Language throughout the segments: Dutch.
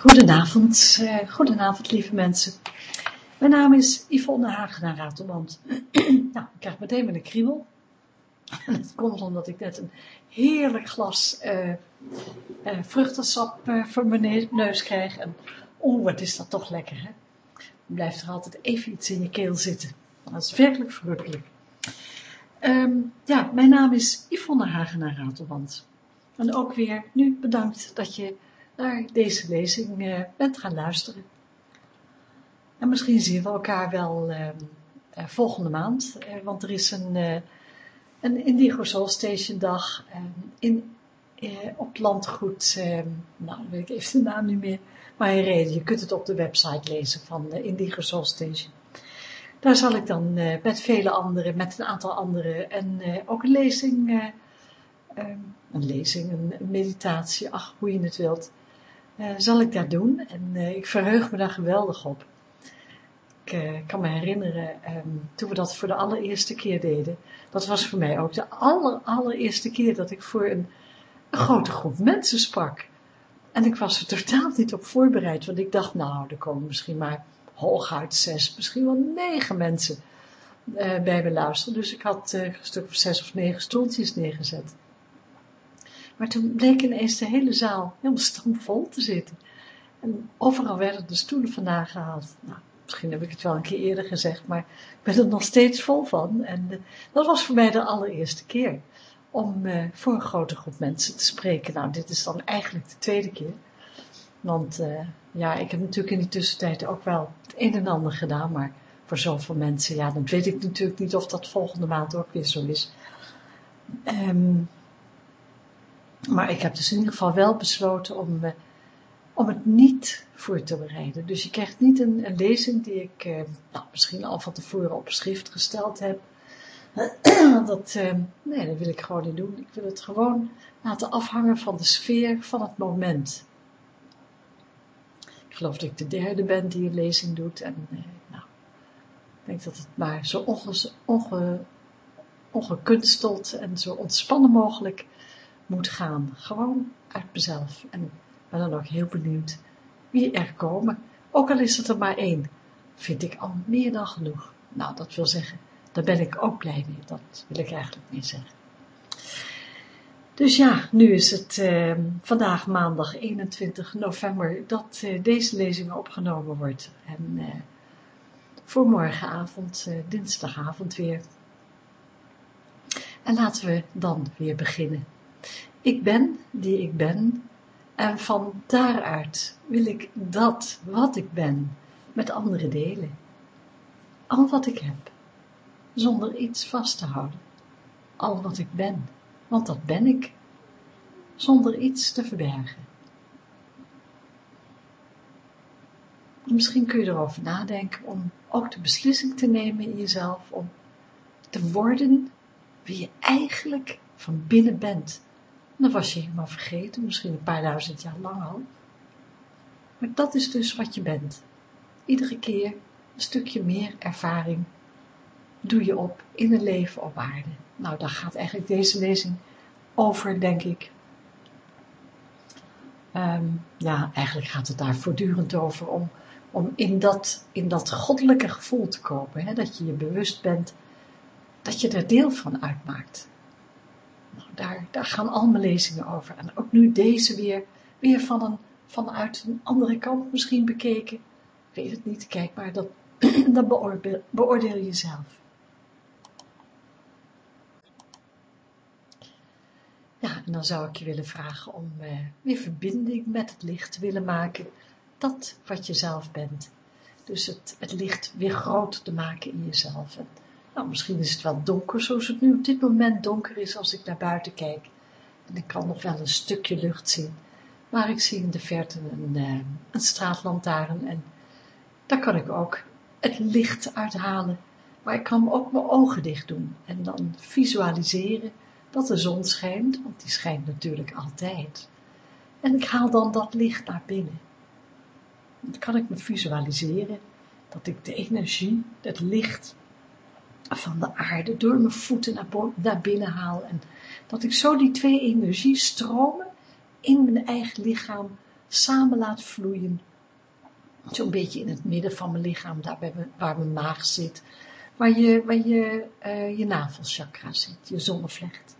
Goedenavond, uh, lieve mensen. Mijn naam is Yvonne Hagenaar Ratelband. nou, ik krijg meteen met een kriebel. Dat komt omdat ik net een heerlijk glas uh, vruchtensap voor mijn neus krijg. En oh, wat is dat toch lekker, hè? Dan blijft er altijd even iets in je keel zitten. Dat is werkelijk verrukkelijk. Um, ja, mijn naam is Yvonne Hagenaar Ratelband. En ook weer nu bedankt dat je naar deze lezing uh, bent gaan luisteren. En misschien zien we elkaar wel uh, uh, volgende maand, want er is een, een Indigo Soul Station dag in, op landgoed, nou weet ik even de naam niet meer, maar in reden, je kunt het op de website lezen van Indigo Soul Station. Daar zal ik dan met vele anderen, met een aantal anderen, en ook een lezing, een lezing, een meditatie, ach hoe je het wilt, zal ik dat doen. En uh, ik verheug me daar geweldig op. Ik uh, kan me herinneren, um, toen we dat voor de allereerste keer deden, dat was voor mij ook de aller, allereerste keer dat ik voor een, een grote groep mensen sprak. En ik was er totaal niet op voorbereid, want ik dacht, nou, er komen misschien maar hooguit zes, misschien wel negen mensen bij me luisteren. Dus ik had een stuk of zes of negen stoeltjes neergezet. Maar toen bleek ineens de hele zaal helemaal stampvol te zitten. En overal werden de stoelen vandaan gehaald. Nou, misschien heb ik het wel een keer eerder gezegd, maar ik ben er nog steeds vol van. En uh, dat was voor mij de allereerste keer om uh, voor een grote groep mensen te spreken. Nou, dit is dan eigenlijk de tweede keer. Want uh, ja, ik heb natuurlijk in die tussentijd ook wel het een en ander gedaan, maar voor zoveel mensen, ja, dan weet ik natuurlijk niet of dat volgende maand ook weer zo is. Um, maar ik heb dus in ieder geval wel besloten om, uh, om het niet voor te bereiden. Dus je krijgt niet een, lezing die ik uh, nou, misschien al van tevoren op schrift gesteld heb. Dat, uh, nee, dat wil ik gewoon niet doen. Ik wil het gewoon laten afhangen van de sfeer van het moment. Ik geloof dat ik de derde ben die een lezing doet. En nou, ik denk dat het maar zo onge, onge, ongekunsteld en zo ontspannen mogelijk moet gaan. Gewoon uit mezelf. En ik ben dan ook heel benieuwd wie er komen. Ook al is het er maar één. Vind ik al meer dan genoeg. Nou, dat wil zeggen, daar ben ik ook blij mee. Dat wil ik eigenlijk mee zeggen. Dus ja, nu is het eh, vandaag maandag 21 november dat eh, deze lezing opgenomen wordt. En eh, voor morgenavond, eh, dinsdagavond weer. En laten we dan weer beginnen. Ik ben die ik ben en van daaruit wil ik dat wat ik ben met anderen delen. Al wat ik heb, zonder iets vast te houden. Al wat ik ben, want dat ben ik, zonder iets te verbergen. Misschien kun je erover nadenken om ook de beslissing te nemen in jezelf om te worden wie je eigenlijk van binnen bent dan was je helemaal vergeten, misschien een paar duizend jaar lang al. Maar dat is dus wat je bent. Iedere keer een stukje meer ervaring doe je op in een leven op aarde. Nou, daar gaat eigenlijk deze lezing over, denk ik. Um, ja, eigenlijk gaat het daar voortdurend over om, om in, dat, in dat goddelijke gevoel te komen. Hè, dat je je bewust bent dat je er deel van uitmaakt. Nou, daar, daar gaan al mijn lezingen over. En ook nu deze weer, weer van een, vanuit een andere kant misschien bekeken. Ik weet het niet, kijk maar, dat, dat beoordeel, beoordeel je zelf. Ja, en dan zou ik je willen vragen om eh, weer verbinding met het licht te willen maken. Dat wat je zelf bent. Dus het, het licht weer groot te maken in jezelf. En nou, misschien is het wel donker zoals het nu op dit moment donker is als ik naar buiten kijk. En ik kan nog wel een stukje lucht zien. Maar ik zie in de verte een, uh, een straatlantaarn en daar kan ik ook het licht uithalen. Maar ik kan ook mijn ogen dicht doen en dan visualiseren dat de zon schijnt, want die schijnt natuurlijk altijd. En ik haal dan dat licht naar binnen. Dan kan ik me visualiseren dat ik de energie, het licht van de aarde door mijn voeten naar, binnen haal en dat ik zo die twee energiestromen in mijn eigen lichaam samen laat vloeien. Zo'n beetje in het midden van mijn lichaam, daar waar mijn maag zit, waar je, waar je, uh, je navelchakra zit, je zonnevlecht.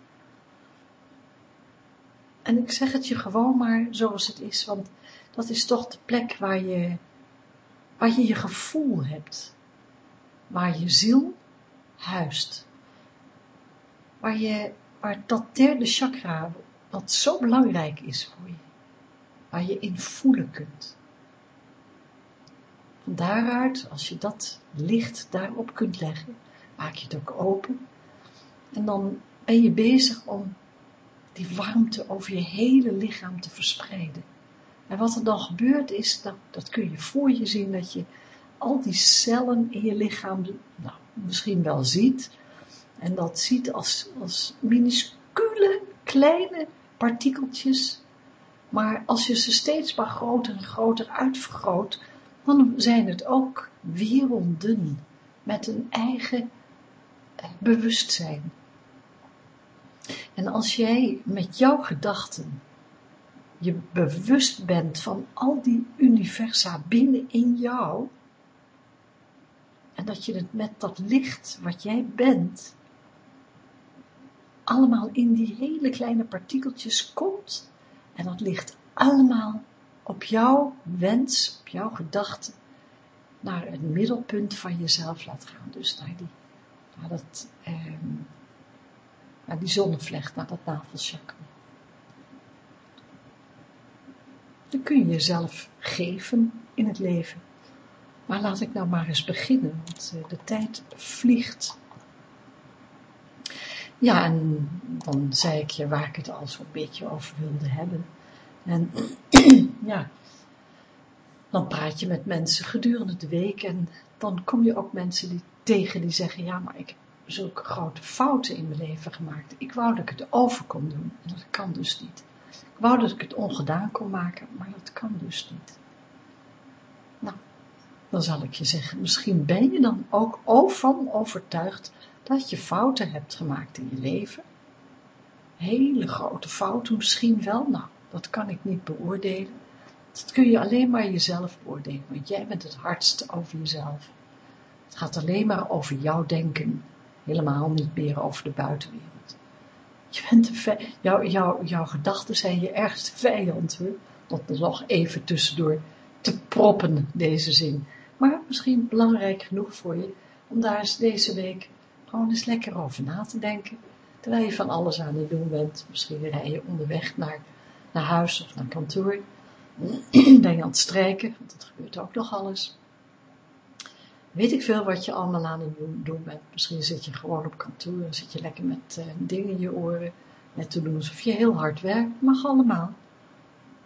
En ik zeg het je gewoon maar zoals het is, want dat is toch de plek waar je, waar je je gevoel hebt, waar je ziel huist, waar je, waar dat derde chakra, wat zo belangrijk is voor je, waar je in voelen kunt. Van daaruit, als je dat licht daarop kunt leggen, maak je het ook open en dan ben je bezig om die warmte over je hele lichaam te verspreiden. En wat er dan gebeurt is, dat, dat kun je voor je zien, dat je al die cellen in je lichaam nou, misschien wel ziet. En dat ziet als, als minuscule kleine partikeltjes. Maar als je ze steeds maar groter en groter uitvergroot, dan zijn het ook werelden met een eigen eh, bewustzijn. En als jij met jouw gedachten je bewust bent van al die universa binnen in jou, en dat je het met dat licht wat jij bent, allemaal in die hele kleine partikeltjes komt, en dat licht allemaal op jouw wens, op jouw gedachten, naar het middelpunt van jezelf laat gaan. Dus naar die, dat, eh, naar die zonnevlecht, naar dat navelchakra. Dan kun je jezelf geven in het leven. Maar laat ik nou maar eens beginnen, want eh, de tijd vliegt. Ja, en dan zei ik je waar ik het al zo'n beetje over wilde hebben. En ja, dan praat je met mensen gedurende de week en dan kom je ook mensen die, tegen die zeggen, ja, maar ik heb zulke grote fouten in mijn leven gemaakt. Ik wou dat ik het over kon doen en dat kan dus niet. Ik wou dat ik het ongedaan kon maken, maar dat kan dus niet. Nou, dan zal ik je zeggen, misschien ben je dan ook van overtuigd dat je fouten hebt gemaakt in je leven. Hele grote fouten misschien wel, nou, dat kan ik niet beoordelen. Dat kun je alleen maar jezelf beoordelen, want jij bent het hardste over jezelf. Het gaat alleen maar over jouw denken, helemaal niet meer over de buitenwereld. Je bent de jouw, gedachten zijn je ergste vijand, hè? dat nog even tussendoor te proppen, deze zin. Maar misschien belangrijk genoeg voor je, om daar eens deze week gewoon eens lekker over na te denken, terwijl je van alles aan het doen bent. Misschien rij je onderweg naar, naar huis of naar kantoor, ben je aan het strijken, want dat gebeurt ook nog alles. Weet ik veel wat je allemaal aan het doen bent. Misschien zit je gewoon op kantoor en zit je lekker met uh, dingen in je oren, net te doen alsof je heel hard werkt. Mag allemaal.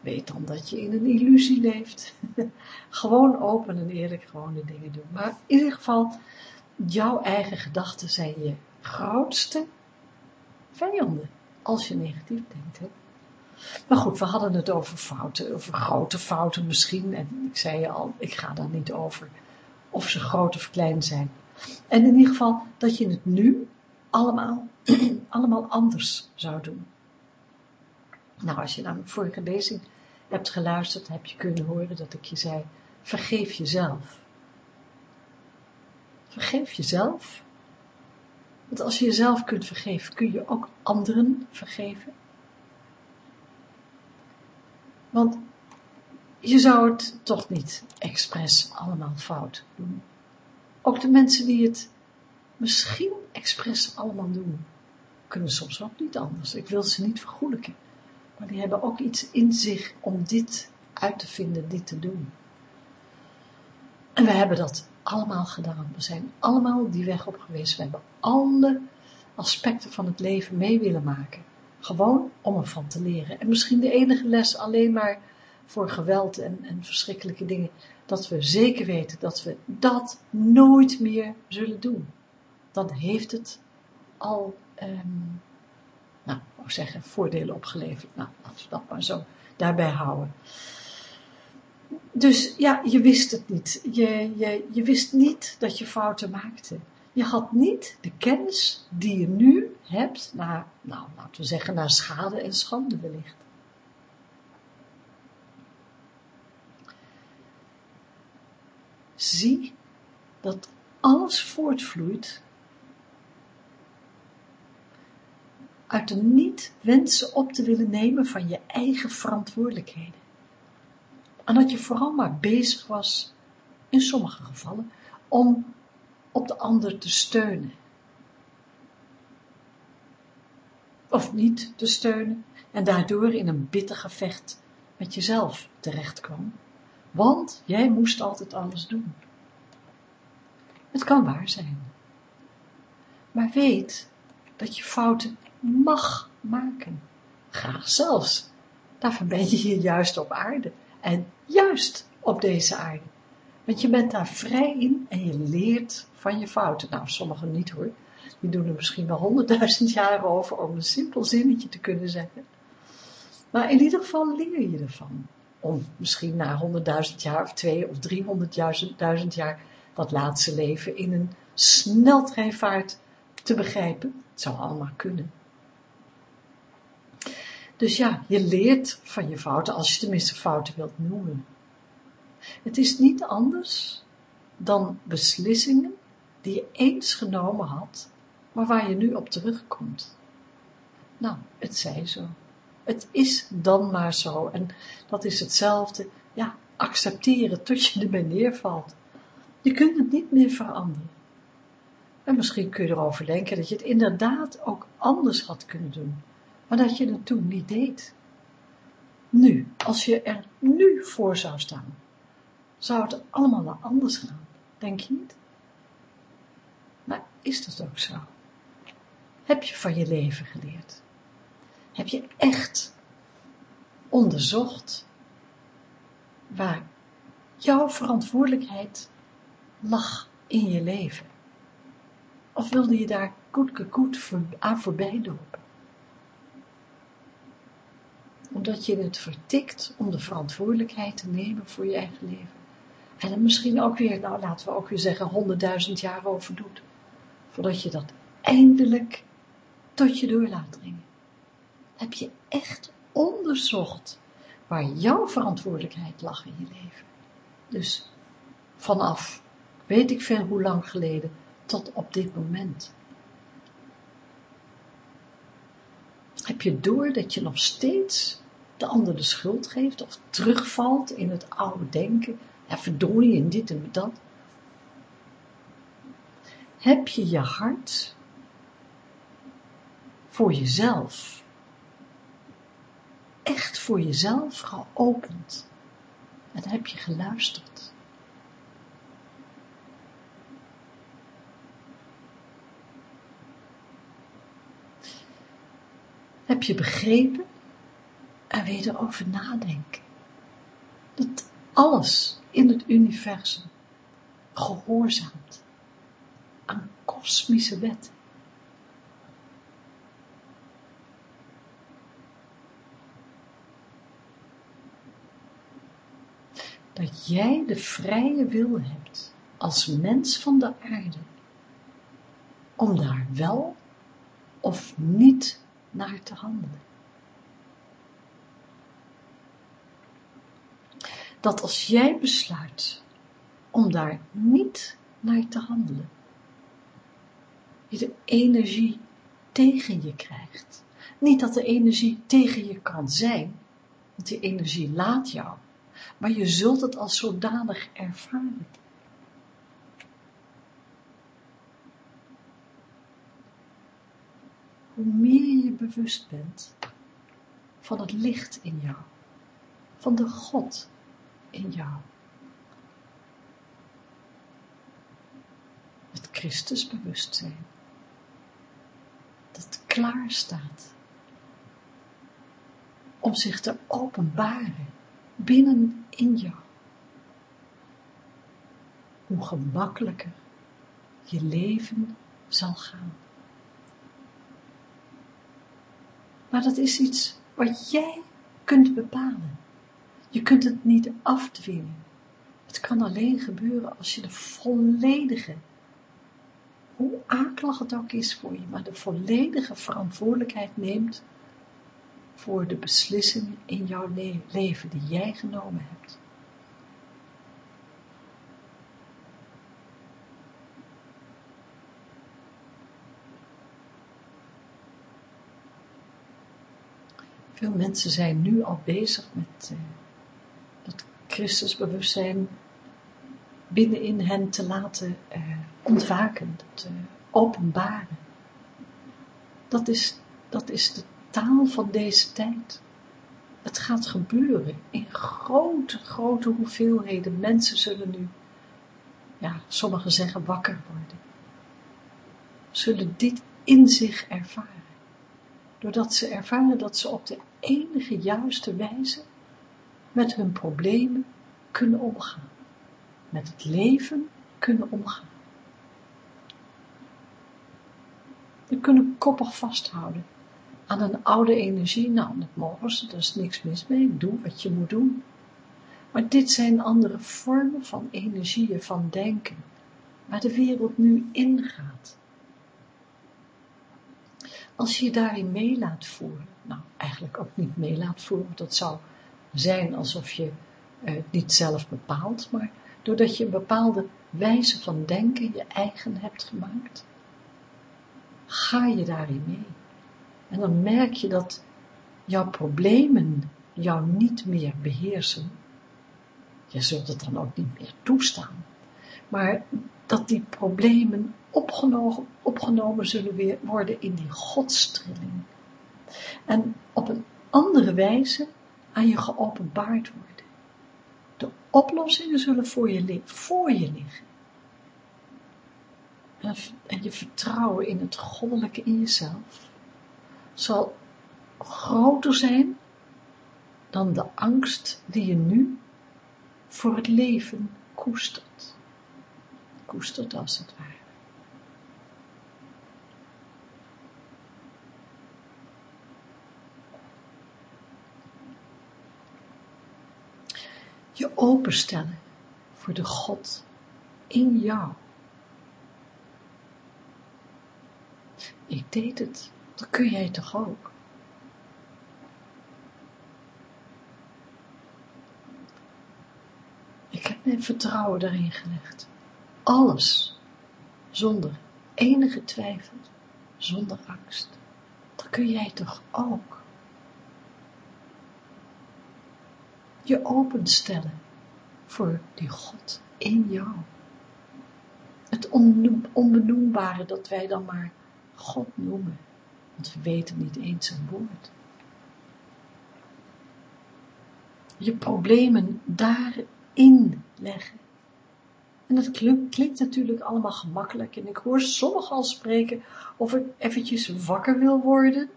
Weet dan dat je in een illusie leeft. gewoon open en eerlijk gewoon de dingen doen. Maar in ieder geval, jouw eigen gedachten zijn je grootste vijanden. Als je negatief denkt. Maar goed, we hadden het over fouten, over grote fouten misschien. En ik zei je al, ik ga daar niet over of ze groot of klein zijn. En in ieder geval dat je het nu allemaal, allemaal anders zou doen. Nou, als je naar mijn vorige lezing hebt geluisterd, heb je kunnen horen dat ik je zei, vergeef jezelf. Vergeef jezelf. Want als je jezelf kunt vergeven, kun je ook anderen vergeven. Want je zou het toch niet expres allemaal fout doen. Ook de mensen die het misschien expres allemaal doen, kunnen soms ook niet anders. Ik wil ze niet vergoelijken. Maar die hebben ook iets in zich om dit uit te vinden, dit te doen. En we hebben dat allemaal gedaan. We zijn allemaal die weg op geweest. We hebben alle aspecten van het leven mee willen maken. Gewoon om ervan te leren. En misschien de enige les alleen maar voor geweld en, en verschrikkelijke dingen. Dat we zeker weten dat we dat nooit meer zullen doen. Dan heeft het al um, nou, ik wou zeggen, voordelen opgeleverd. Nou, laten we dat maar zo daarbij houden. Dus ja, je wist het niet. Je, je, je wist niet dat je fouten maakte. Je had niet de kennis die je nu hebt, naar, nou, laten we zeggen, naar schade en schande wellicht. Zie dat alles voortvloeit uit de niet wensen op te willen nemen van je eigen verantwoordelijkheden. En dat je vooral maar bezig was, in sommige gevallen, om op de ander te steunen. Of niet te steunen en daardoor in een bitter gevecht met jezelf terecht kwam, want jij moest altijd alles doen. Het kan waar zijn. Maar weet dat je fouten mag maken. Graag zelfs. Daarvoor ben je hier juist op aarde. En juist op deze aarde. Want je bent daar vrij in en je leert van je fouten. Nou, sommigen niet hoor. Die doen er misschien wel honderdduizend jaar over om een simpel zinnetje te kunnen zeggen. Maar in ieder geval leer je ervan. Om misschien na honderdduizend jaar of twee of driehonderdduizend jaar dat laatste leven in een sneltreinvaart te begrijpen. Het zou allemaal kunnen. Dus ja, je leert van je fouten, als je tenminste fouten wilt noemen. Het is niet anders dan beslissingen die je eens genomen had, maar waar je nu op terugkomt. Nou, het zij zo. Het is dan maar zo. En dat is hetzelfde, ja, accepteren tot je ermee neervalt. Je kunt het niet meer veranderen. En misschien kun je erover denken dat je het inderdaad ook anders had kunnen doen maar dat je het toen niet deed. Nu, als je er nu voor zou staan, zou het allemaal anders gaan, denk je niet? Maar is dat ook zo? Heb je van je leven geleerd? Heb je echt onderzocht waar jouw verantwoordelijkheid lag in je leven? Of wilde je daar koet aan voorbij lopen? Omdat je het vertikt om de verantwoordelijkheid te nemen voor je eigen leven. En er misschien ook weer, nou laten we ook weer zeggen, honderdduizend jaar over doet, voordat je dat eindelijk tot je door laat dringen. Heb je echt onderzocht waar jouw verantwoordelijkheid lag in je leven. Dus vanaf, weet ik veel hoe lang geleden, tot op dit moment. Heb je door dat je nog steeds de ander de schuld geeft of terugvalt in het oude denken, ja verdorie in dit en dat. Heb je je hart voor jezelf, echt voor jezelf geopend en heb je geluisterd. Heb je begrepen en weer erover nadenken. Dat alles in het universum gehoorzaamt aan kosmische wetten. Dat jij de vrije wil hebt als mens van de aarde om daar wel of niet naar te handelen. Dat als jij besluit om daar niet naar te handelen, je de energie tegen je krijgt. Niet dat de energie tegen je kan zijn, want die energie laat jou, maar je zult het als zodanig ervaren. Hoe meer je bewust bent van het licht in jou, van de God in jou. Het Christusbewustzijn. Dat klaar staat. Om zich te openbaren binnen in jou. Hoe gemakkelijker je leven zal gaan. Maar dat is iets wat jij kunt bepalen. Je kunt het niet afdwingen. Het kan alleen gebeuren als je de volledige, hoe akelig het ook is voor je, maar de volledige verantwoordelijkheid neemt voor de beslissingen in jouw leven die jij genomen hebt. Veel mensen zijn nu al bezig met... Eh, Christusbewustzijn binnenin hen te laten uh, ontwaken, te openbaren. Dat is, dat is de taal van deze tijd. Het gaat gebeuren in grote, grote hoeveelheden. Mensen zullen nu, ja, sommigen zeggen wakker worden. Zullen dit in zich ervaren. Doordat ze ervaren dat ze op de enige juiste wijze met hun problemen kunnen omgaan. Met het leven kunnen omgaan. We kunnen koppig vasthouden aan een oude energie. Nou, dat mogen ze, er is niks mis mee. Doe wat je moet doen. Maar dit zijn andere vormen van energieën, van denken, waar de wereld nu ingaat. Als je je daarin mee laat voeren, nou eigenlijk ook niet mee laat voeren, dat zou zijn alsof je eh, niet zelf bepaalt, maar doordat je een bepaalde wijze van denken je eigen hebt gemaakt, ga je daarin mee. En dan merk je dat jouw problemen jou niet meer beheersen. Je zult het dan ook niet meer toestaan. Maar dat die problemen opgenomen, opgenomen zullen worden in die godstrilling. En op een andere wijze aan je geopenbaard worden. De oplossingen zullen voor je, voor je liggen. En je vertrouwen in het goddelijke in jezelf zal groter zijn dan de angst die je nu voor het leven koestert. Koestert als het ware. Je openstellen voor de God in jou. Ik deed het dat kun jij toch ook? Ik heb mijn vertrouwen daarin gelegd. Alles, zonder enige twijfel, zonder angst. Dat kun jij toch ook? Je openstellen voor die God in jou. Het onbenoembare dat wij dan maar God noemen want we weten niet eens een woord. Je problemen daarin leggen. En dat klinkt natuurlijk allemaal gemakkelijk. En ik hoor sommigen al spreken of ik eventjes wakker wil worden.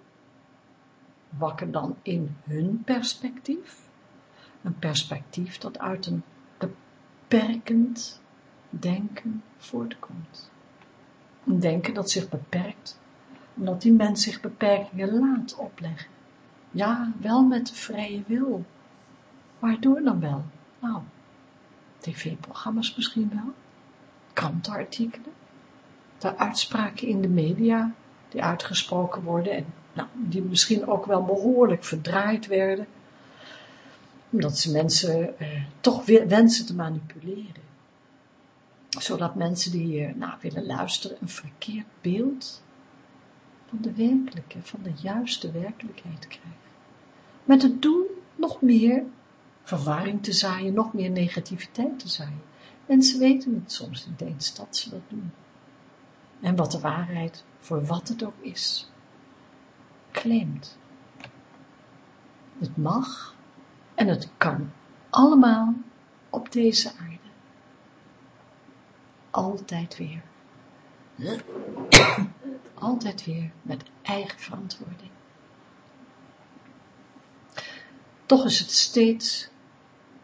Wakker dan in hun perspectief. Een perspectief dat uit een beperkend denken voortkomt. Een denken dat zich beperkt omdat die mens zich beperkingen laat opleggen. Ja, wel met de vrije wil. Waardoor dan wel? Nou, tv-programma's misschien wel, krantenartikelen, de uitspraken in de media die uitgesproken worden en nou, die misschien ook wel behoorlijk verdraaid werden, omdat ze mensen eh, toch wensen te manipuleren. Zodat mensen die eh, nou, willen luisteren een verkeerd beeld van de werkelijke, van de juiste werkelijkheid krijgen. Met het doel nog meer verwarring te zaaien, nog meer negativiteit te zaaien. Mensen weten het soms niet eens dat ze dat doen. En wat de waarheid, voor wat het ook is, claimt. Het mag en het kan allemaal op deze aarde. Altijd weer altijd weer met eigen verantwoording. Toch is het steeds,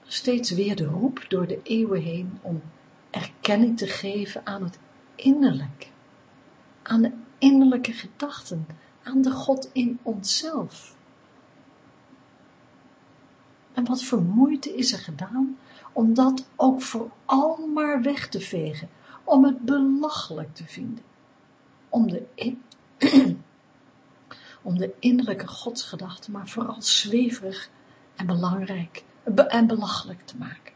steeds weer de roep door de eeuwen heen om erkenning te geven aan het innerlijk, aan de innerlijke gedachten, aan de God in onszelf. En wat voor moeite is er gedaan om dat ook vooral maar weg te vegen, om het belachelijk te vinden? Om de, om de innerlijke godsgedachte, maar vooral zweverig en belangrijk en belachelijk te maken.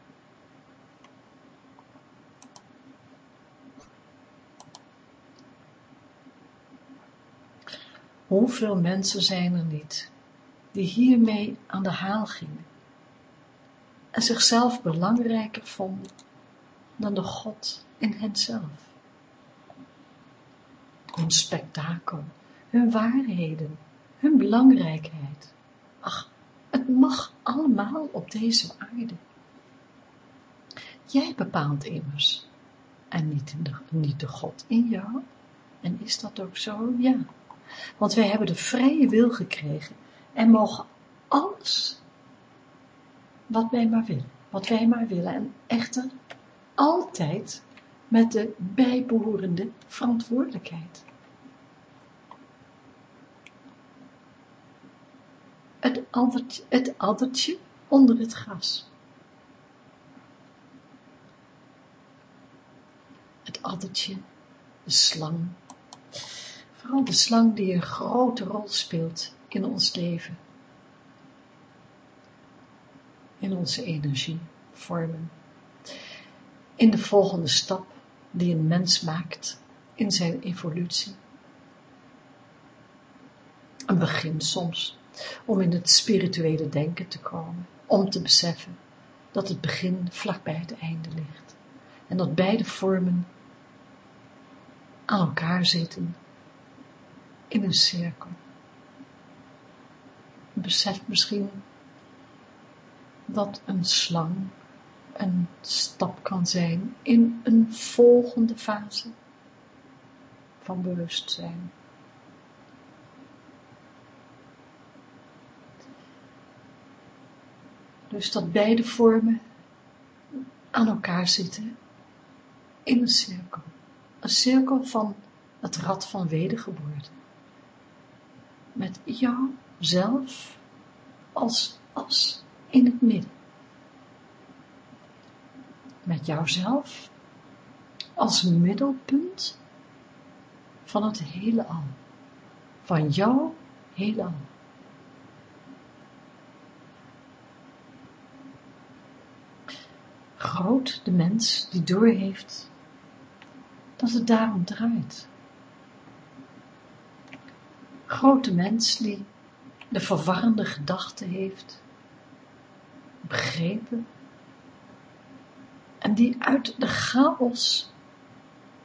Hoeveel mensen zijn er niet die hiermee aan de haal gingen en zichzelf belangrijker vonden dan de God in henzelf. Hun spektakel, hun waarheden, hun belangrijkheid. Ach, het mag allemaal op deze aarde. Jij bepaalt immers, en niet de, niet de God in jou. En is dat ook zo? Ja. Want wij hebben de vrije wil gekregen en mogen alles wat wij maar willen, wat wij maar willen. En echter altijd met de bijbehorende verantwoordelijkheid. Het addertje, het addertje onder het gras. Het addertje, de slang. Vooral de slang die een grote rol speelt in ons leven. In onze energie, vormen in de volgende stap die een mens maakt in zijn evolutie. Een begin soms om in het spirituele denken te komen, om te beseffen dat het begin vlakbij het einde ligt en dat beide vormen aan elkaar zitten in een cirkel. Besef misschien dat een slang een stap kan zijn in een volgende fase van bewustzijn. Dus dat beide vormen aan elkaar zitten in een cirkel. Een cirkel van het rad van wedergeboorte. Met jou zelf als as in het midden met jouzelf als middelpunt van het hele al, van jouw hele al. Groot de mens die doorheeft dat het daarom draait. Grote mens die de verwarrende gedachte heeft, begrepen en die uit de chaos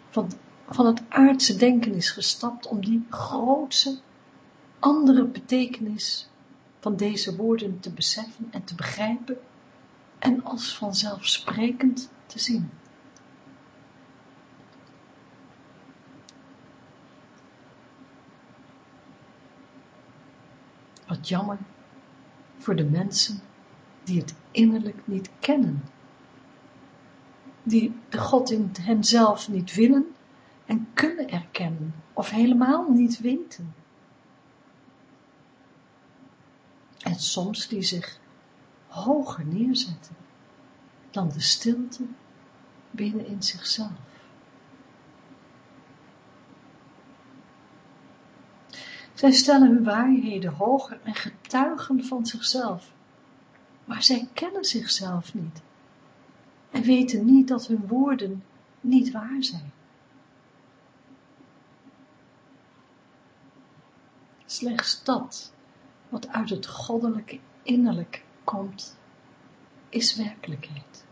van, van het aardse denken is gestapt om die grootse, andere betekenis van deze woorden te beseffen en te begrijpen en als vanzelfsprekend te zien. Wat jammer voor de mensen die het innerlijk niet kennen die de God in hemzelf niet willen en kunnen erkennen, of helemaal niet weten. En soms die zich hoger neerzetten dan de stilte binnen in zichzelf. Zij stellen hun waarheden hoger en getuigen van zichzelf, maar zij kennen zichzelf niet en weten niet dat hun woorden niet waar zijn. Slechts dat wat uit het goddelijke innerlijk komt, is werkelijkheid.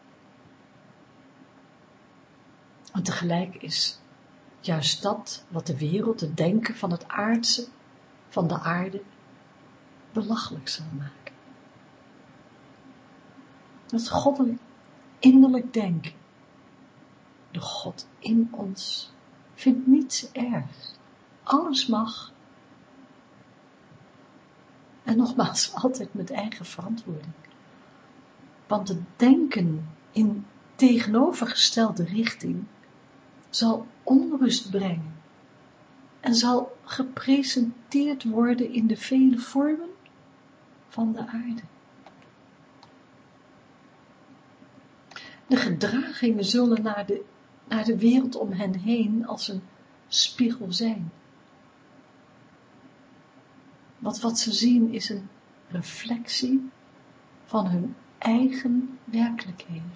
En tegelijk is juist dat wat de wereld, het denken van het aardse, van de aarde, belachelijk zal maken. Het goddelijk innerlijk denken. De God in ons vindt niets erg. Alles mag. En nogmaals, altijd met eigen verantwoording. Want het denken in tegenovergestelde richting zal onrust brengen en zal gepresenteerd worden in de vele vormen van de aarde. De gedragingen zullen naar de, naar de wereld om hen heen als een spiegel zijn. Want wat ze zien is een reflectie van hun eigen werkelijkheden.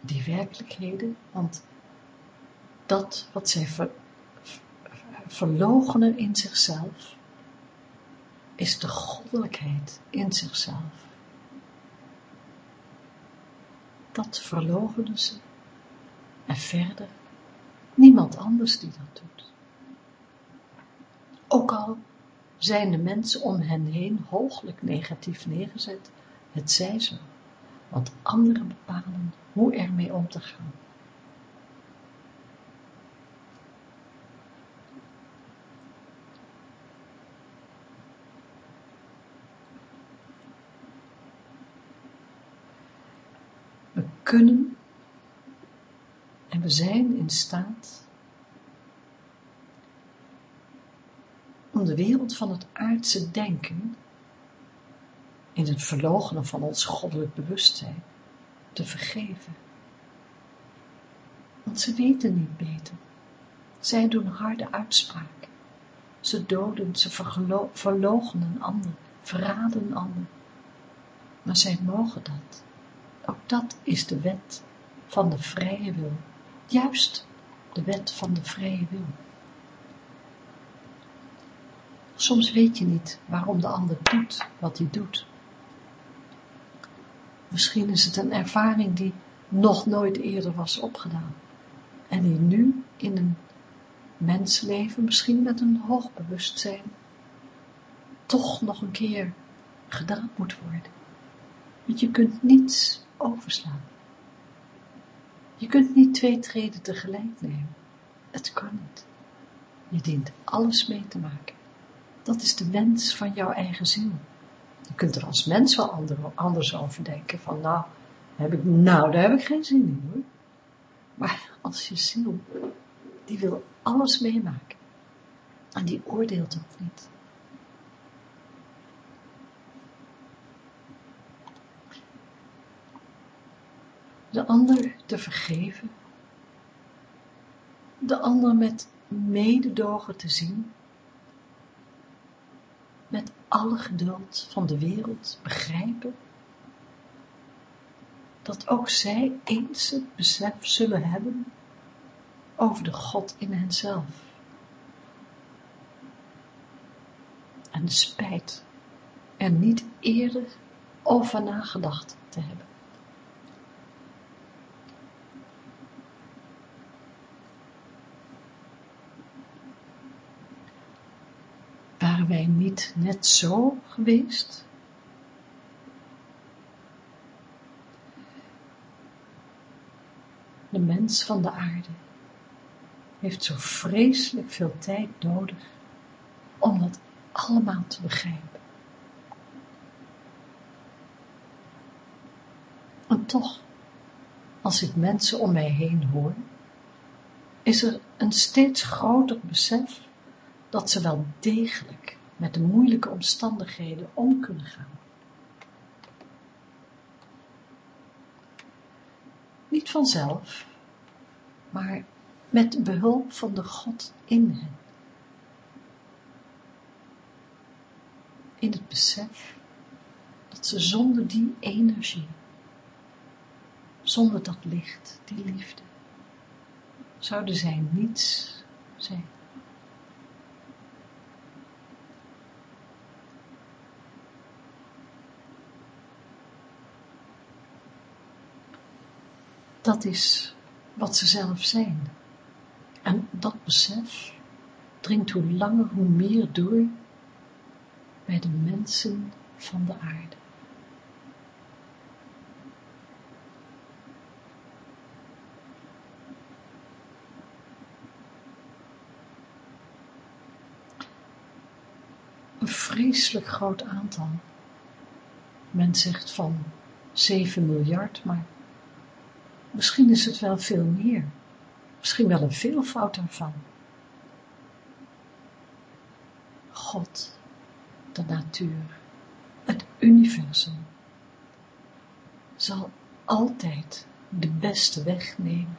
Die werkelijkheden, want dat wat zij ver, verlogenen in zichzelf, is de goddelijkheid in zichzelf. Dat verlogenen ze. En verder niemand anders die dat doet. Ook al zijn de mensen om hen heen hooglijk negatief neergezet, het zij zo, want anderen bepalen hoe ermee om te gaan. We kunnen en we zijn in staat om de wereld van het aardse denken, in het verloochenen van ons goddelijk bewustzijn, te vergeven. Want ze weten niet beter. Zij doen harde uitspraken. Ze doden, ze verloochenen een ander, verraden een ander. Maar zij mogen dat. Ook dat is de wet van de vrije wil. Juist de wet van de vrije wil. Soms weet je niet waarom de ander doet wat hij doet. Misschien is het een ervaring die nog nooit eerder was opgedaan. En die nu in een mensleven, misschien met een hoog bewustzijn, toch nog een keer gedaan moet worden. Want je kunt niets overslaan. Je kunt niet twee treden tegelijk nemen. Het kan niet. Je dient alles mee te maken. Dat is de wens van jouw eigen ziel. Je kunt er als mens wel anders over denken, van nou, heb ik, nou, daar heb ik geen zin in hoor. Maar als je ziel, die wil alles meemaken. En die oordeelt ook niet. De ander te vergeven. De ander met mededogen te zien met alle geduld van de wereld begrijpen dat ook zij eens het besef zullen hebben over de God in henzelf. En spijt er niet eerder over nagedacht te hebben. Wij niet net zo geweest? De mens van de aarde heeft zo vreselijk veel tijd nodig om dat allemaal te begrijpen. En toch, als ik mensen om mij heen hoor, is er een steeds groter besef dat ze wel degelijk met de moeilijke omstandigheden om kunnen gaan. Niet vanzelf, maar met behulp van de God in hen. In het besef dat ze zonder die energie, zonder dat licht, die liefde, zouden zij niets zijn. Dat is wat ze zelf zijn. En dat besef dringt hoe langer hoe meer door bij de mensen van de aarde. Een vreselijk groot aantal. Men zegt van 7 miljard, maar Misschien is het wel veel meer. Misschien wel een veelvoud daarvan. God, de natuur, het universum, zal altijd de beste weg nemen.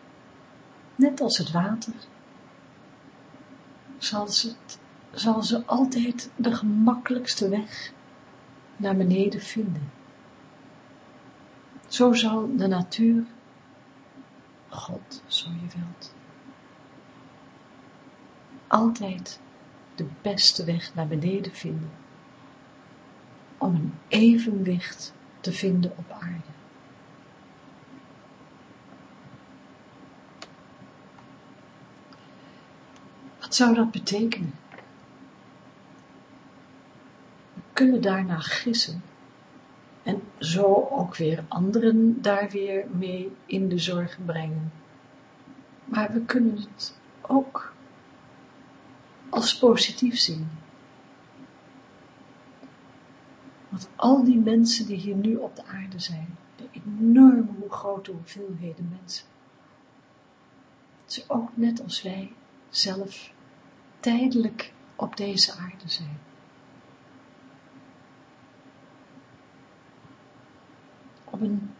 Net als het water, zal ze, zal ze altijd de gemakkelijkste weg naar beneden vinden. Zo zal de natuur God, zo je wilt, altijd de beste weg naar beneden vinden. Om een evenwicht te vinden op aarde. Wat zou dat betekenen? We kunnen daarna gissen en zo ook weer anderen daar weer mee in de zorgen brengen. Maar we kunnen het ook als positief zien. Want al die mensen die hier nu op de aarde zijn, de enorme grote hoeveelheden mensen, ze ook net als wij zelf tijdelijk op deze aarde zijn. Een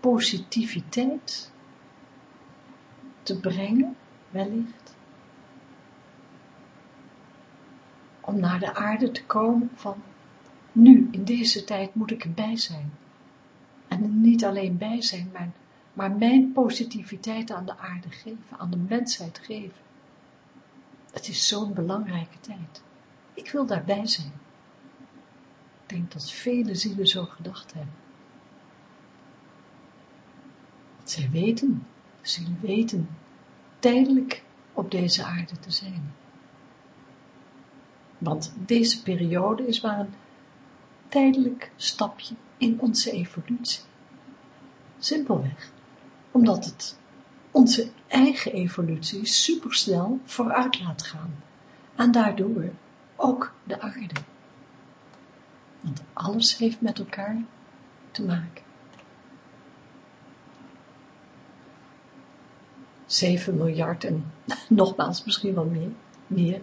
positiviteit te brengen, wellicht, om naar de aarde te komen van, nu, in deze tijd moet ik erbij zijn. En niet alleen bij zijn, maar, maar mijn positiviteit aan de aarde geven, aan de mensheid geven. Het is zo'n belangrijke tijd. Ik wil daarbij zijn. Ik denk dat vele zielen zo gedacht hebben. Dat zij weten, zielen weten, tijdelijk op deze aarde te zijn. Want deze periode is maar een tijdelijk stapje in onze evolutie. Simpelweg, omdat het onze eigen evolutie supersnel vooruit laat gaan. En daardoor ook de aarde. Want alles heeft met elkaar te maken. 7 miljard en nogmaals misschien wel meer, meer,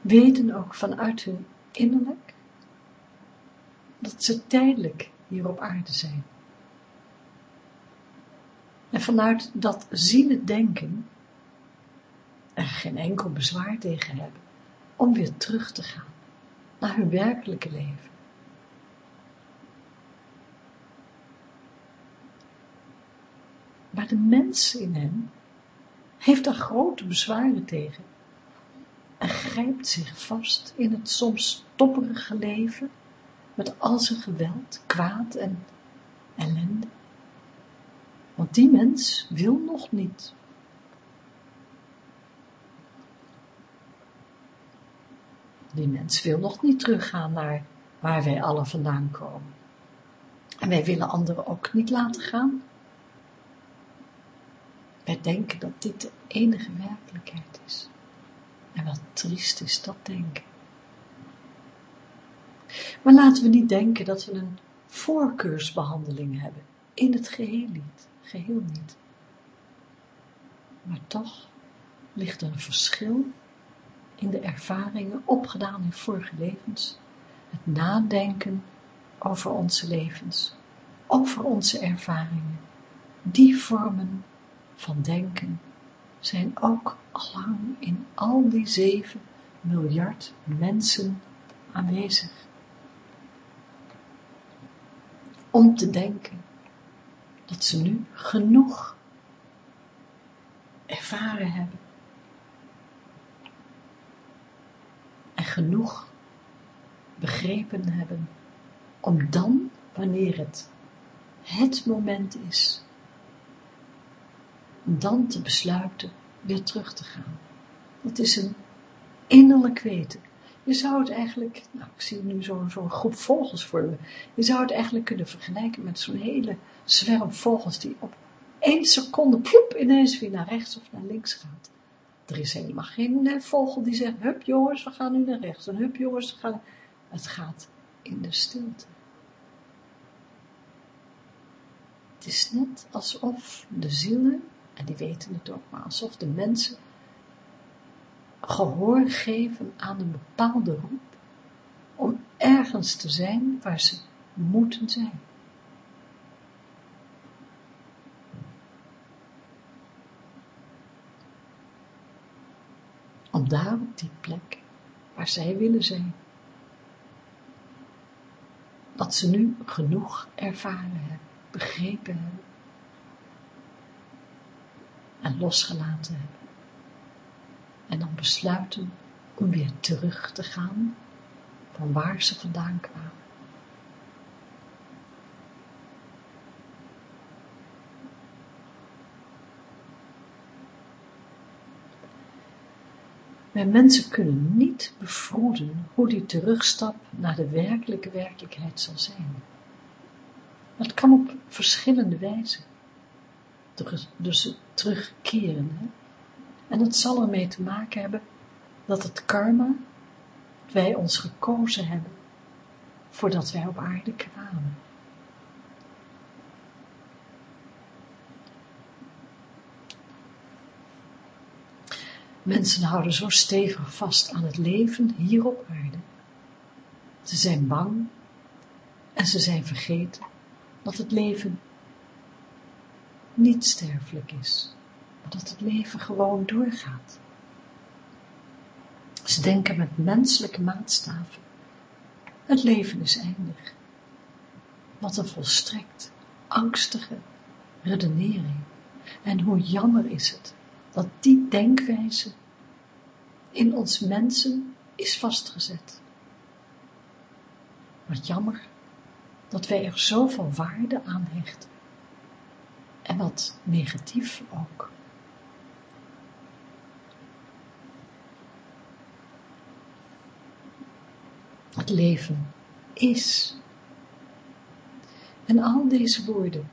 weten ook vanuit hun innerlijk dat ze tijdelijk hier op aarde zijn. En vanuit dat zielen denken er geen enkel bezwaar tegen hebben om weer terug te gaan naar hun werkelijke leven. Maar de mens in hen heeft daar grote bezwaren tegen en grijpt zich vast in het soms topperige leven met al zijn geweld, kwaad en ellende. Want die mens wil nog niet. Die mens wil nog niet teruggaan naar waar wij alle vandaan komen. En wij willen anderen ook niet laten gaan. Wij denken dat dit de enige werkelijkheid is. En wat triest is dat denken. Maar laten we niet denken dat we een voorkeursbehandeling hebben. In het geheel niet. Geheel niet. Maar toch ligt er een verschil in de ervaringen opgedaan in vorige levens. Het nadenken over onze levens. Over onze ervaringen. Die vormen van denken zijn ook allang in al die zeven miljard mensen aanwezig. Om te denken dat ze nu genoeg ervaren hebben. En genoeg begrepen hebben om dan, wanneer het het moment is, dan te besluiten weer terug te gaan. Dat is een innerlijk weten. Je zou het eigenlijk, nou ik zie nu zo'n zo groep vogels voor me, je zou het eigenlijk kunnen vergelijken met zo'n hele zwerm vogels die op één seconde ploep ineens weer naar rechts of naar links gaat. Er is helemaal geen eh, vogel die zegt, hup jongens, we gaan nu naar rechts, en hup jongens, we gaan... Het gaat in de stilte. Het is net alsof de zielen en die weten het ook, maar alsof de mensen gehoor geven aan een bepaalde roep, om ergens te zijn waar ze moeten zijn. Om daar op die plek, waar zij willen zijn, dat ze nu genoeg ervaren hebben, begrepen hebben, en losgelaten hebben. en dan besluiten om weer terug te gaan van waar ze vandaan kwamen. Wij mensen kunnen niet bevroeden hoe die terugstap naar de werkelijke werkelijkheid zal zijn. Dat kan op verschillende wijzen. Dus terugkeren. Hè? En het zal ermee te maken hebben dat het karma, wij ons gekozen hebben, voordat wij op aarde kwamen. Mensen houden zo stevig vast aan het leven hier op aarde. Ze zijn bang en ze zijn vergeten dat het leven niet sterfelijk is, maar dat het leven gewoon doorgaat. Ze denken met menselijke maatstaven. Het leven is eindig. Wat een volstrekt angstige redenering. En hoe jammer is het dat die denkwijze in ons mensen is vastgezet. Wat jammer dat wij er zoveel waarde aan hechten. Wat negatief ook. Het leven is. En al deze woorden,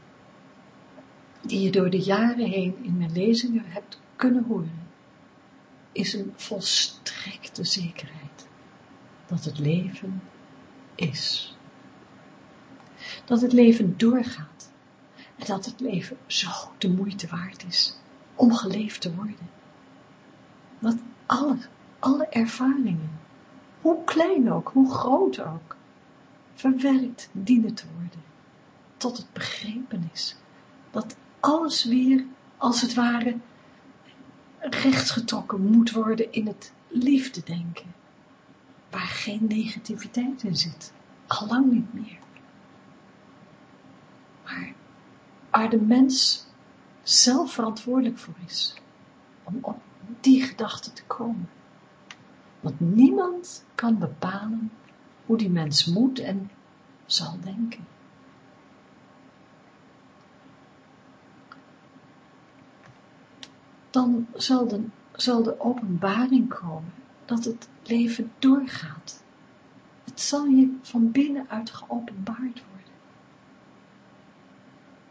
die je door de jaren heen in mijn lezingen hebt kunnen horen, is een volstrekte zekerheid dat het leven is. Dat het leven doorgaat en dat het leven zo de moeite waard is om geleefd te worden. Dat alle, alle ervaringen, hoe klein ook, hoe groot ook, verwerkt dienen te worden, tot het begrepen is, dat alles weer, als het ware, rechtgetrokken moet worden in het liefde denken, waar geen negativiteit in zit, allang niet meer. Maar waar de mens zelf verantwoordelijk voor is, om op die gedachte te komen. Want niemand kan bepalen hoe die mens moet en zal denken. dan zal de, zal de openbaring komen dat het leven doorgaat. Het zal je van binnenuit geopenbaard worden.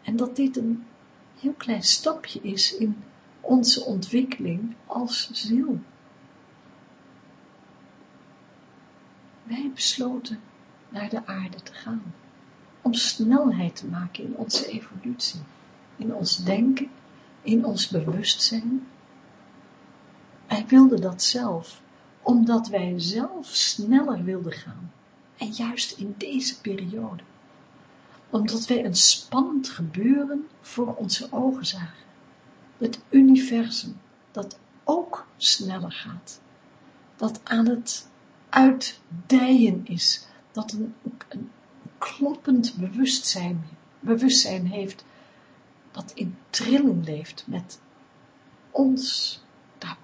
En dat dit een heel klein stapje is in onze ontwikkeling als ziel. Wij besloten naar de aarde te gaan, om snelheid te maken in onze evolutie, in ons denken in ons bewustzijn. Wij wilden dat zelf, omdat wij zelf sneller wilden gaan. En juist in deze periode. Omdat wij een spannend gebeuren voor onze ogen zagen. Het universum, dat ook sneller gaat. Dat aan het uitdijen is. Dat een, een kloppend bewustzijn, bewustzijn heeft dat in trilling leeft met ons daar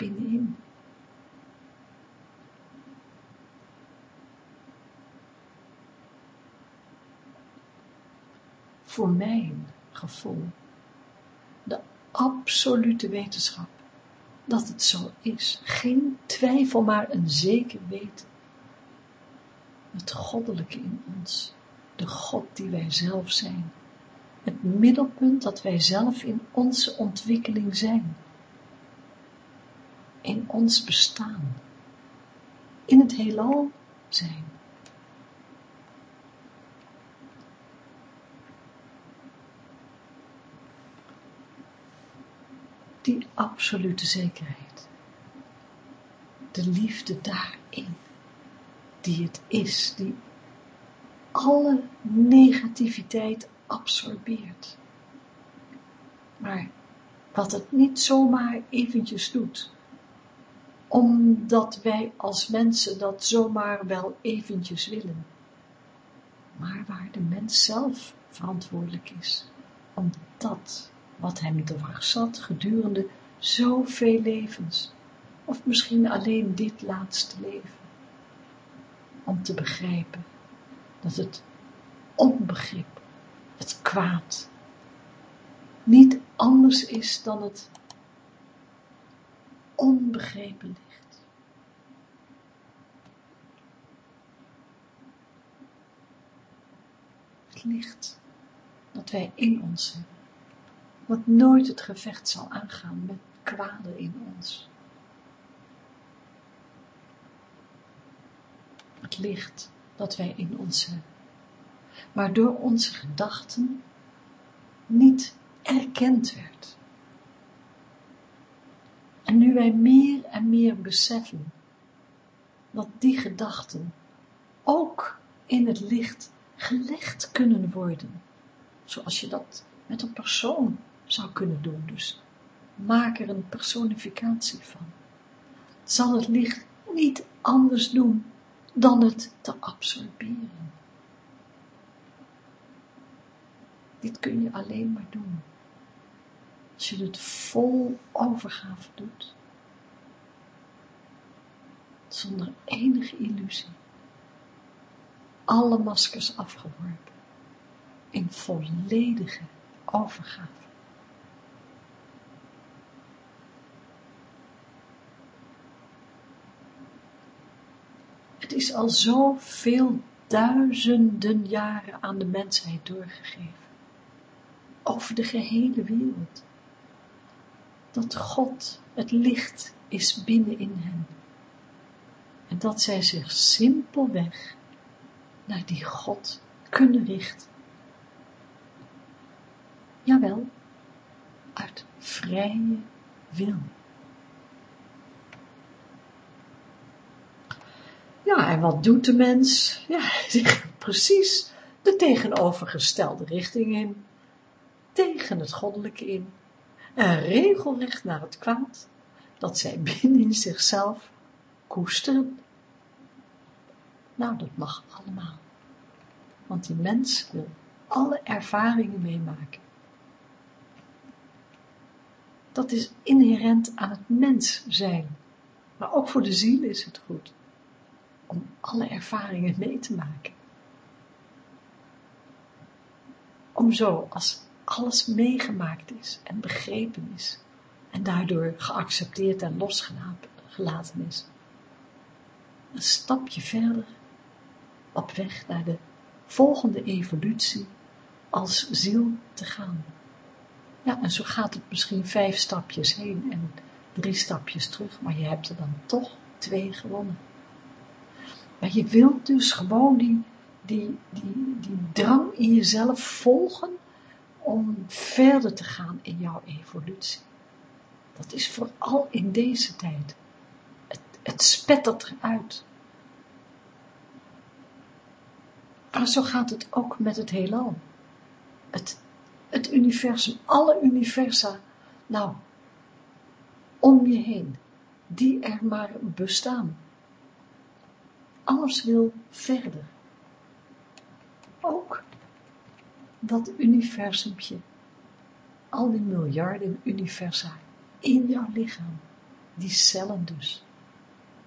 Voor mijn gevoel de absolute wetenschap dat het zo is. Geen twijfel, maar een zeker weten. Het goddelijke in ons, de God die wij zelf zijn het middelpunt dat wij zelf in onze ontwikkeling zijn, in ons bestaan, in het heelal zijn. Die absolute zekerheid, de liefde daarin, die het is, die alle negativiteit absorbeert. Maar wat het niet zomaar eventjes doet, omdat wij als mensen dat zomaar wel eventjes willen, maar waar de mens zelf verantwoordelijk is, om dat wat hem dwars zat gedurende zoveel levens, of misschien alleen dit laatste leven, om te begrijpen dat het onbegrip, het kwaad, niet anders is dan het onbegrepen licht. Het licht dat wij in ons hebben, wat nooit het gevecht zal aangaan met kwade in ons. Het licht dat wij in ons hebben, waardoor onze gedachten niet erkend werd. En nu wij meer en meer beseffen dat die gedachten ook in het licht gelegd kunnen worden, zoals je dat met een persoon zou kunnen doen. Dus maak er een personificatie van. Zal het licht niet anders doen dan het te absorberen. Dit kun je alleen maar doen als je het vol overgave doet, zonder enige illusie, alle maskers afgeworpen, in volledige overgave. Het is al zoveel duizenden jaren aan de mensheid doorgegeven, over de gehele wereld dat God, het licht, is binnenin hen. En dat zij zich simpelweg naar die God kunnen richten. Jawel, uit vrije wil. En wat doet de mens? Ja, zich precies de tegenovergestelde richting in, tegen het goddelijke in en regelrecht naar het kwaad, dat zij binnen in zichzelf koesteren. Nou, dat mag allemaal. Want die mens wil alle ervaringen meemaken. Dat is inherent aan het mens zijn. Maar ook voor de ziel is het goed. Om alle ervaringen mee te maken. Om zo als alles meegemaakt is en begrepen is en daardoor geaccepteerd en losgelaten is. Een stapje verder op weg naar de volgende evolutie als ziel te gaan. Ja, en zo gaat het misschien vijf stapjes heen en drie stapjes terug, maar je hebt er dan toch twee gewonnen. Maar je wilt dus gewoon die, die, die, die drang in jezelf volgen om verder te gaan in jouw evolutie. Dat is vooral in deze tijd. Het, het spettert eruit. Maar zo gaat het ook met het heelal. Het, het universum, alle universa, nou, om je heen, die er maar bestaan. Alles wil verder. Ook dat universumpje, al die miljarden universa in jouw lichaam, die cellen dus,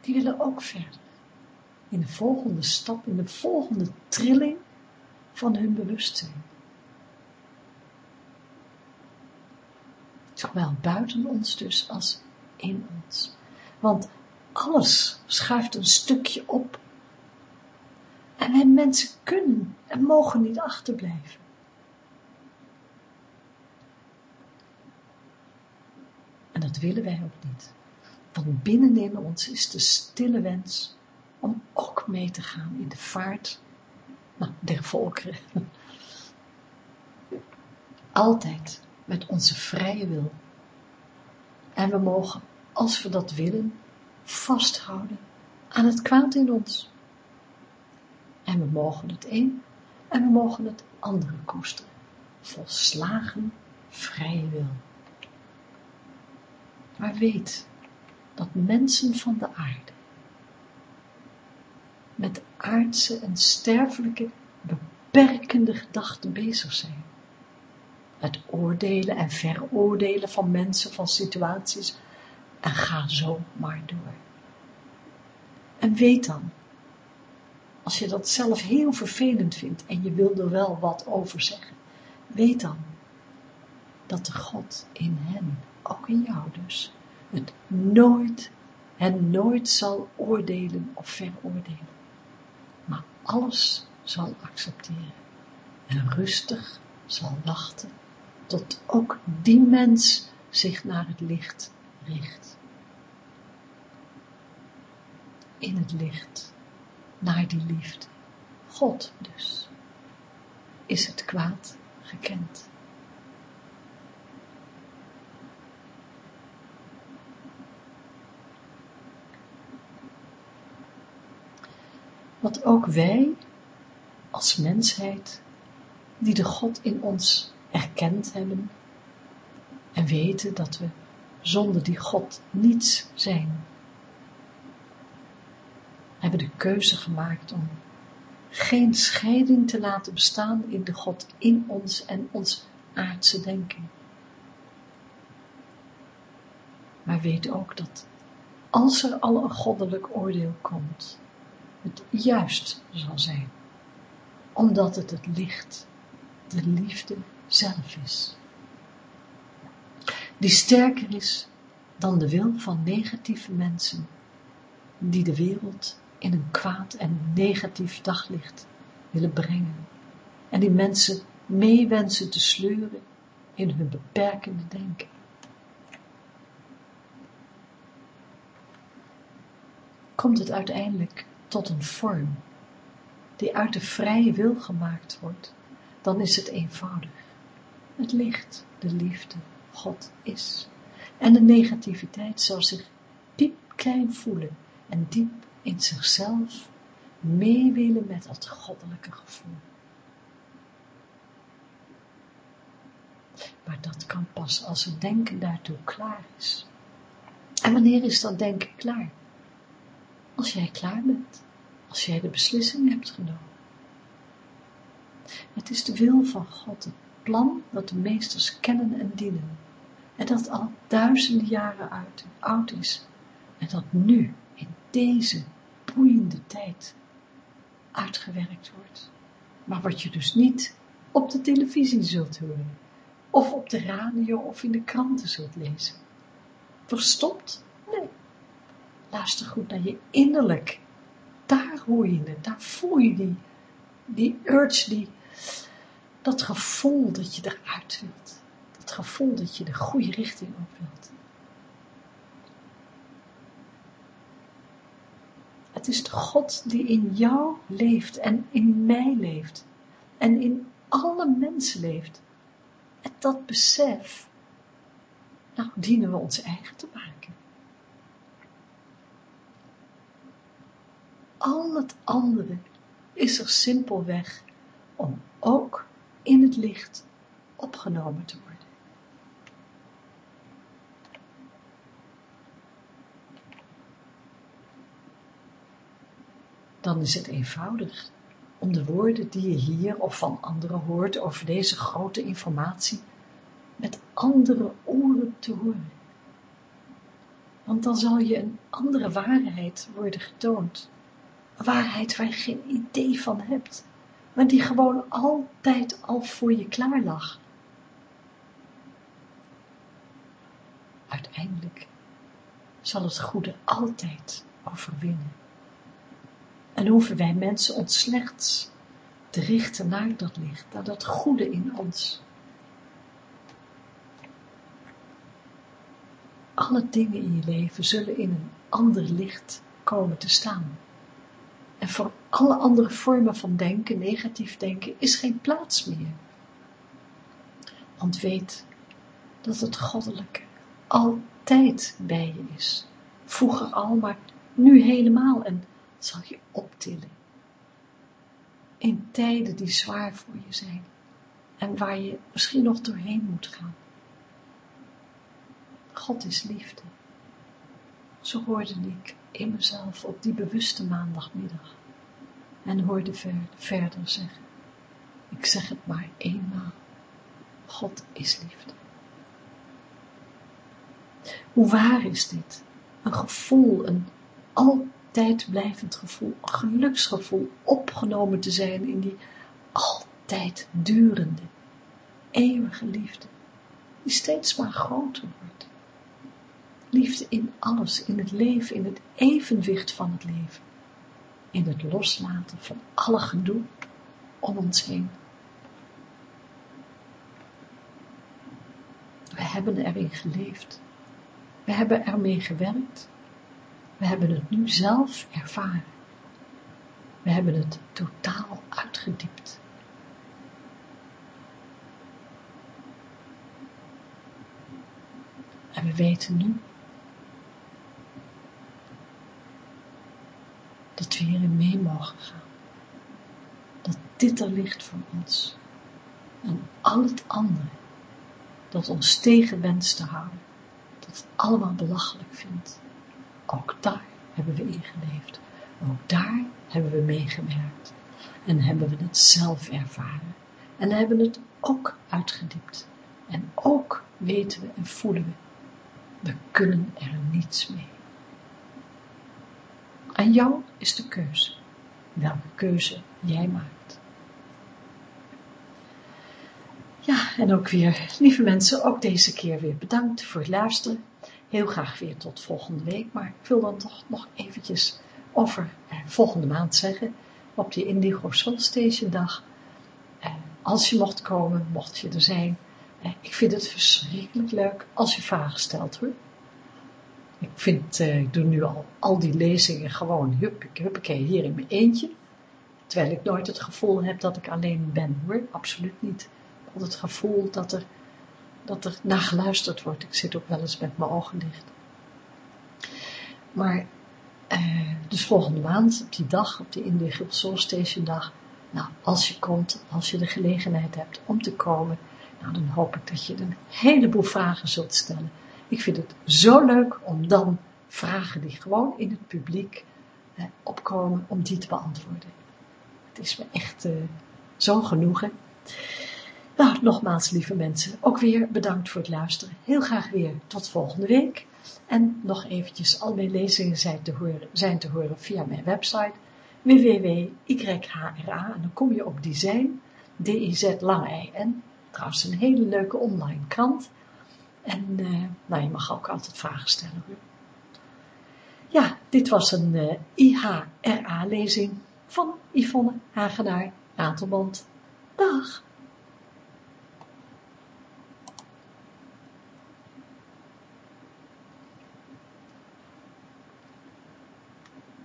die willen ook verder. In de volgende stap, in de volgende trilling van hun bewustzijn. Zowel buiten ons dus als in ons. Want alles schuift een stukje op. En wij mensen kunnen en mogen niet achterblijven. En dat willen wij ook niet. Want binnenin ons is de stille wens om ook mee te gaan in de vaart nou, der volkeren. Altijd met onze vrije wil. En we mogen, als we dat willen, vasthouden aan het kwaad in ons. En we mogen het een en we mogen het andere koesteren. Volslagen vrije wil. Maar weet dat mensen van de aarde met aardse en sterfelijke beperkende gedachten bezig zijn. Het oordelen en veroordelen van mensen, van situaties, En ga zo maar door. En weet dan, als je dat zelf heel vervelend vindt en je wil er wel wat over zeggen, weet dan dat de God in hen, ook in jou dus, het nooit, en nooit zal oordelen of veroordelen, maar alles zal accepteren en rustig zal wachten tot ook die mens zich naar het licht richt. In het licht, naar die liefde. God dus, is het kwaad gekend. Wat ook wij als mensheid, die de God in ons erkend hebben en weten dat we zonder die God niets zijn, hebben de keuze gemaakt om geen scheiding te laten bestaan in de God in ons en ons aardse denken. Maar weet ook dat als er al een goddelijk oordeel komt, het juist zal zijn, omdat het het licht, de liefde zelf is, die sterker is dan de wil van negatieve mensen, die de wereld in een kwaad en negatief daglicht willen brengen, en die mensen mee wensen te sleuren in hun beperkende denken. Komt het uiteindelijk tot een vorm die uit de vrije wil gemaakt wordt, dan is het eenvoudig. Het licht, de liefde, God is. En de negativiteit zal zich diep klein voelen en diep in zichzelf mee willen met dat goddelijke gevoel. Maar dat kan pas als het denken daartoe klaar is. En wanneer is dat denken klaar? Als jij klaar bent, als jij de beslissing hebt genomen. Het is de wil van God, het plan dat de meesters kennen en dienen, en dat al duizenden jaren oud is, en dat nu, in deze boeiende tijd, uitgewerkt wordt, maar wat je dus niet op de televisie zult horen, of op de radio of in de kranten zult lezen. Verstopt? Nee. Luister goed naar je innerlijk. Daar hoor je het, daar voel je die, die urge, die, dat gevoel dat je eruit wilt. Dat gevoel dat je de goede richting op wilt. Het is de God die in jou leeft en in mij leeft. En in alle mensen leeft. En dat besef, nou dienen we ons eigen te maken. Al het andere is er simpelweg om ook in het licht opgenomen te worden. Dan is het eenvoudig om de woorden die je hier of van anderen hoort over deze grote informatie met andere oren te horen. Want dan zal je een andere waarheid worden getoond. Een waarheid waar je geen idee van hebt maar die gewoon altijd al voor je klaar lag. Uiteindelijk zal het goede altijd overwinnen. En hoeven wij mensen ons slechts te richten naar dat licht, naar dat goede in ons. Alle dingen in je leven zullen in een ander licht komen te staan. En voor alle andere vormen van denken, negatief denken, is geen plaats meer. Want weet dat het goddelijke altijd bij je is. Vroeger al, maar nu helemaal en zal je optillen. In tijden die zwaar voor je zijn en waar je misschien nog doorheen moet gaan. God is liefde. Zo hoorde ik in mezelf op die bewuste maandagmiddag en hoorde verder zeggen, ik zeg het maar eenmaal, God is liefde. Hoe waar is dit? Een gevoel, een altijd blijvend gevoel, geluksgevoel, opgenomen te zijn in die altijd durende, eeuwige liefde, die steeds maar groter wordt. Liefde in alles, in het leven, in het evenwicht van het leven, in het loslaten van alle gedoe om ons heen. We hebben erin geleefd. We hebben ermee gewerkt. We hebben het nu zelf ervaren. We hebben het totaal uitgediept. En we weten nu dat we hierin mee mogen gaan. Dat dit er ligt voor ons. En al het andere dat ons tegen wenst te houden. Dat het allemaal belachelijk vindt. Ook daar hebben we ingeleefd. Ook daar hebben we meegewerkt. En hebben we het zelf ervaren. En hebben het ook uitgediept. En ook weten we en voelen we. We kunnen er niets mee. Aan jou is de keuze. Welke keuze jij maakt. Ja, en ook weer, lieve mensen, ook deze keer weer bedankt voor het luisteren. Heel graag weer tot volgende week, maar ik wil dan toch nog eventjes over eh, volgende maand zeggen, op die Indigo Soul Station dag. Eh, als je mocht komen, mocht je er zijn. Eh, ik vind het verschrikkelijk leuk als je vragen stelt hoor. Ik vind, eh, ik doe nu al al die lezingen gewoon huppakee hier in mijn eentje. Terwijl ik nooit het gevoel heb dat ik alleen ben hoor, absoluut niet het gevoel dat er, dat er naar geluisterd wordt. Ik zit ook wel eens met mijn ogen dicht. Maar, eh, dus volgende maand, op die dag, op die Indigo Soul Station dag, nou, als je komt, als je de gelegenheid hebt om te komen, nou, dan hoop ik dat je een heleboel vragen zult stellen. Ik vind het zo leuk om dan vragen die gewoon in het publiek eh, opkomen, om die te beantwoorden. Het is me echt uh, zo genoegen. Nou, nogmaals, lieve mensen, ook weer bedankt voor het luisteren. Heel graag weer tot volgende week. En nog eventjes, al mijn lezingen zijn te horen, zijn te horen via mijn website www.yhra. En dan kom je op design, D-I-Z lange I-N. Trouwens een hele leuke online krant. En uh, nou, je mag ook altijd vragen stellen hoor. Ja, dit was een uh, IHRA-lezing van Yvonne Hagenaar, Ratelband. Dag!